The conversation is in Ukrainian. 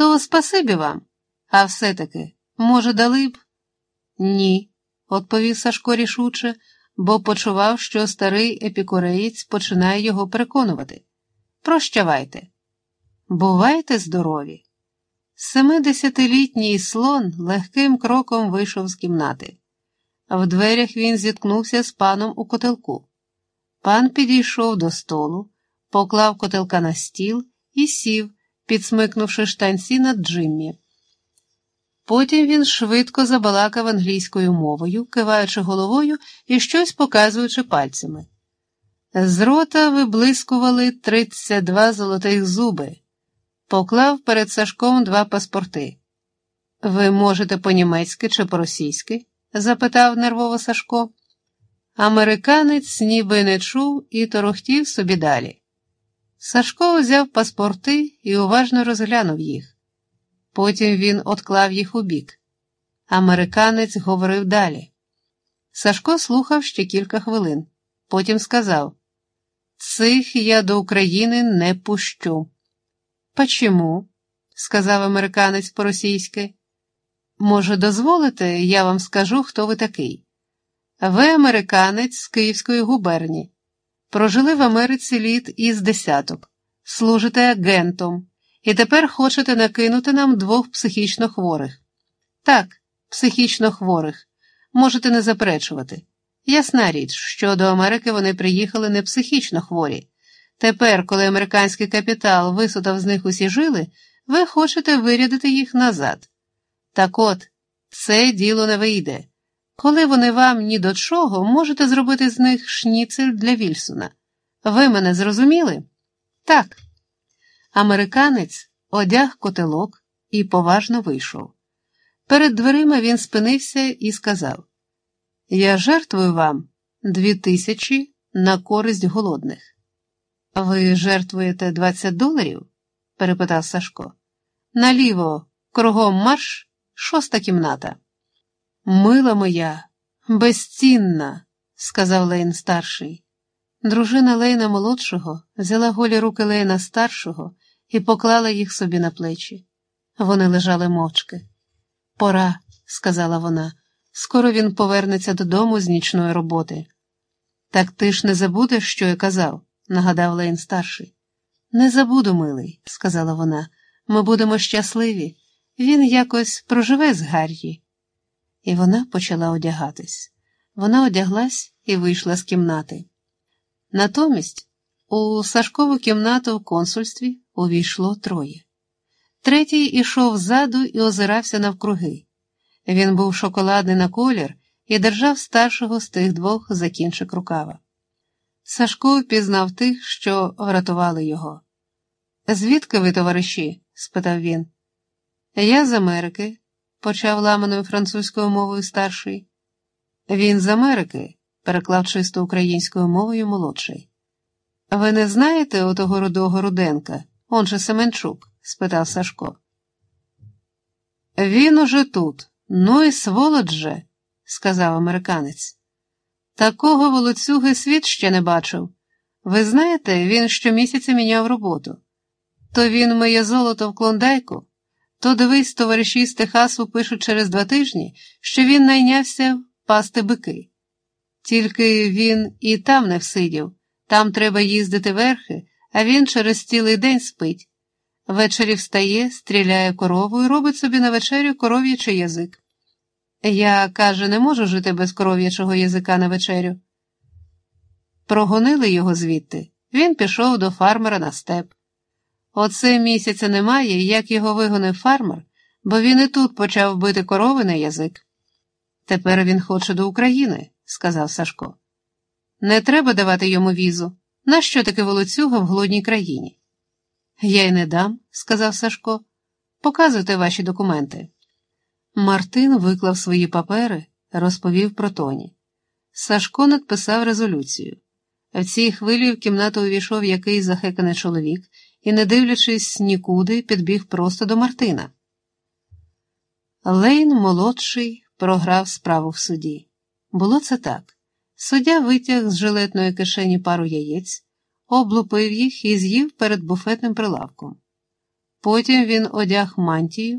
То спасибі вам, а все-таки, може, дали б? Ні, відповів Сашко рішуче, бо почував, що старий епікуреєць починає його переконувати. Прощавайте, бувайте здорові. Семидесятилітній слон легким кроком вийшов з кімнати. В дверях він зіткнувся з паном у котелку. Пан підійшов до столу, поклав котелка на стіл і сів, підсмикнувши штанці над Джиммі. Потім він швидко забалакав англійською мовою, киваючи головою і щось показуючи пальцями. З рота виблискували 32 золотих зуби, поклав перед Сашком два паспорти. Ви можете по-німецьки чи по-російськи? запитав нервово Сашко. Американець ніби не чув і торохтів собі далі. Сашко взяв паспорти і уважно розглянув їх. Потім він отклав їх у бік. Американець говорив далі. Сашко слухав ще кілька хвилин. Потім сказав: Цих я до України не пущу. Почему? сказав американець по-російськи. Може, дозволите, я вам скажу, хто ви такий. Ви американець з Київської губернії. Прожили в Америці літ із десяток, служите агентом, і тепер хочете накинути нам двох психічно хворих. Так, психічно хворих, можете не заперечувати. Ясна річ, що до Америки вони приїхали не психічно хворі. Тепер, коли американський капітал висудав з них усі жили, ви хочете вирядити їх назад. Так от, це діло не вийде. Коли вони вам ні до чого, можете зробити з них шніцель для Вільсона. Ви мене зрозуміли? Так. Американець одяг котелок і поважно вийшов. Перед дверима він спинився і сказав: Я жертвую вам дві тисячі на користь голодних. Ви жертвуєте 20 доларів? перепитав Сашко. Наліво, кругом марш, шоста кімната. Мила моя, безцінна, сказав Лейн старший. Дружина Лейна молодшого взяла голі руки Лейна старшого і поклала їх собі на плечі. Вони лежали мовчки. Пора, сказала вона, скоро він повернеться додому з нічної роботи. Так ти ж не забудеш, що я казав, нагадав Лейн старший. Не забуду, милий, сказала вона. Ми будемо щасливі. Він якось проживе з Гаррі. І вона почала одягатись. Вона одяглась і вийшла з кімнати. Натомість у Сашкову кімнату в консульстві увійшло троє. Третій ішов ззаду і озирався навкруги. Він був шоколадний на колір і держав старшого з тих двох за кінчик рукава. Сашко впізнав тих, що врятували його. Звідки ви, товариші? спитав він. Я з Америки, почав ламаною французькою мовою старший. Він з Америки, переклав чисто українською мовою молодший. Ви не знаєте отого рудого Руденка, он же Семенчук? спитав Сашко. Він уже тут, ну і сволодь же, сказав американець. Такого волоцюги світ ще не бачив. Ви знаєте, він щомісяця міняв роботу. То він моє золото в клондайку, то дивись, товариші з Техасу пишуть через два тижні, що він найнявся пасти бики. Тільки він і там не всидів, там треба їздити верхи, а він через цілий день спить. Ввечері встає, стріляє корову і робить собі на вечерю коров'ячий язик. Я, каже, не можу жити без коров'ячого язика на вечерю. Прогонили його звідти, він пішов до фармера на степ. Оце місяця немає, як його вигонив фармер, бо він і тут почав бити корови на язик. Тепер він хоче до України, сказав Сашко. Не треба давати йому візу. Нащо таке волоцюга в голодній країні? Я й не дам, сказав Сашко. Показуйте ваші документи. Мартин виклав свої папери, розповів про тоні. Сашко надписав резолюцію. В цій хвилі в кімнату увійшов якийсь захеканий чоловік і, не дивлячись нікуди, підбіг просто до Мартина. Лейн молодший програв справу в суді. Було це так. Суддя витяг з жилетної кишені пару яєць, облупив їх і з'їв перед буфетним прилавком. Потім він одяг мантію.